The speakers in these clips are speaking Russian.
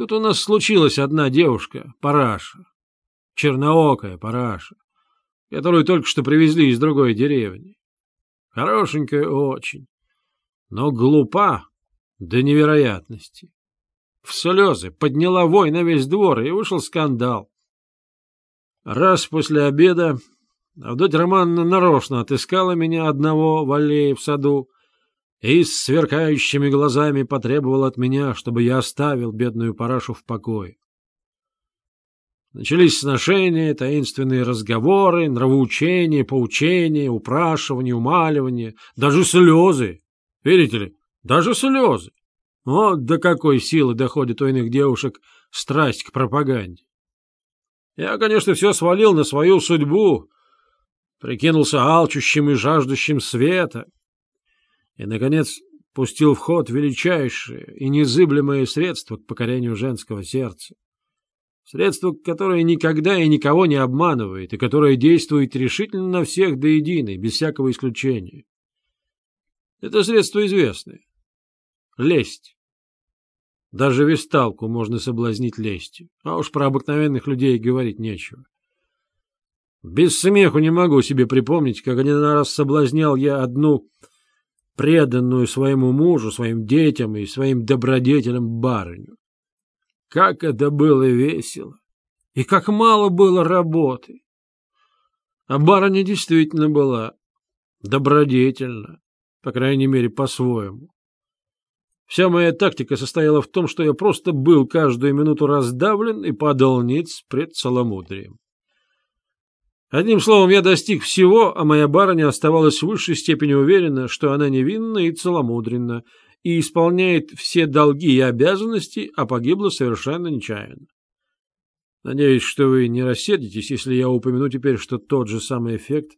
Тут у нас случилась одна девушка, Параша, черноокая Параша, которую только что привезли из другой деревни. Хорошенькая очень, но глупа до невероятности. В слезы подняла вой на весь двор, и вышел скандал. Раз после обеда Авдотья Романовна нарочно отыскала меня одного в аллее в саду и с сверкающими глазами потребовала от меня, чтобы я оставил бедную парашу в покое. Начались сношения, таинственные разговоры, нравоучения, поучения, упрашивания, умаливания, даже слезы. Верите ли, даже слезы. Вот до какой силы доходит у иных девушек страсть к пропаганде. Я, конечно, все свалил на свою судьбу, прикинулся алчущим и жаждущим света, и, наконец, пустил в ход величайшее и незыблемое средство к покорению женского сердца. Средство, которое никогда и никого не обманывает, и которое действует решительно на всех до единой, без всякого исключения. Это средство известное. Лесть. Даже весталку можно соблазнить лестью, а уж про обыкновенных людей говорить нечего. Без смеху не могу себе припомнить, как один раз соблазнял я одну преданную своему мужу, своим детям и своим добродетелям барыню. Как это было весело! И как мало было работы! А барыня действительно была добродетельна, по крайней мере, по-своему. Вся моя тактика состояла в том, что я просто был каждую минуту раздавлен и падал ниц пред целомудрием. Одним словом, я достиг всего, а моя барыня оставалась в высшей степени уверена, что она невинна и целомудренна, и исполняет все долги и обязанности, а погибла совершенно нечаянно. Надеюсь, что вы не рассердитесь, если я упомяну теперь, что тот же самый эффект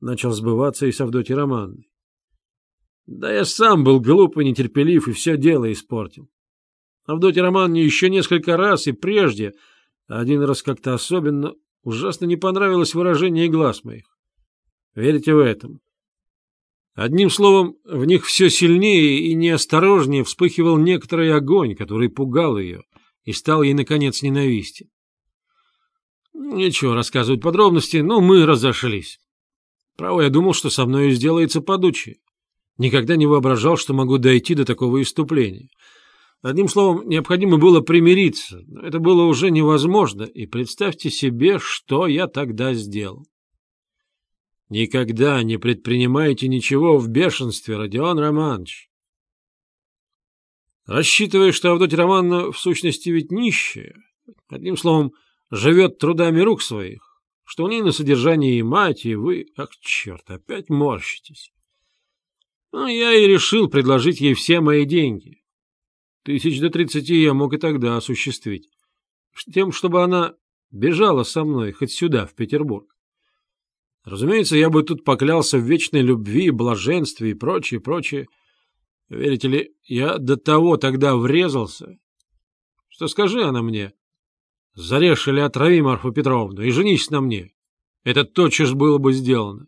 начал сбываться и с Авдотьей Романной. Да я сам был глуп и нетерпелив, и все дело испортил. Авдотья Романовне еще несколько раз и прежде, один раз как-то особенно, Ужасно не понравилось выражение глаз моих. Верите в этом? Одним словом, в них все сильнее и неосторожнее вспыхивал некоторый огонь, который пугал ее и стал ей, наконец, ненавистен. Нечего рассказывать подробности, но мы разошлись. Право, я думал, что со мной сделается подучие. Никогда не воображал, что могу дойти до такого иступления. Одним словом, необходимо было примириться. Но это было уже невозможно, и представьте себе, что я тогда сделал. Никогда не предпринимайте ничего в бешенстве, Родион Романович. Рассчитывая, что Авдотья Романовна в сущности ведь нищая, одним словом, живет трудами рук своих, что у ней на содержании и мать, и вы... Ах, черт, опять морщитесь. Ну, я и решил предложить ей все мои деньги. Тысяч до тридцати я мог и тогда осуществить. Тем, чтобы она бежала со мной хоть сюда, в Петербург. Разумеется, я бы тут поклялся в вечной любви, блаженстве и прочее, прочее. Верите ли, я до того тогда врезался, что скажи она мне, зарежь или отрави Марфу Петровну и женись на мне. Это тотчас было бы сделано.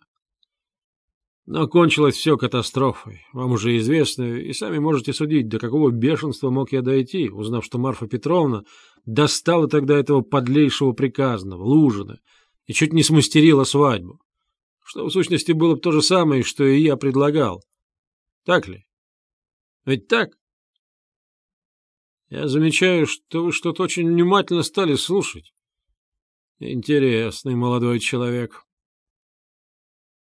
Но кончилось все катастрофой, вам уже известно, и сами можете судить, до какого бешенства мог я дойти, узнав, что Марфа Петровна достала тогда этого подлейшего приказного, Лужина, и чуть не смастерила свадьбу. Что в сущности было бы то же самое, что и я предлагал. Так ли? Ведь так? Я замечаю, что вы что-то очень внимательно стали слушать. Интересный молодой человек.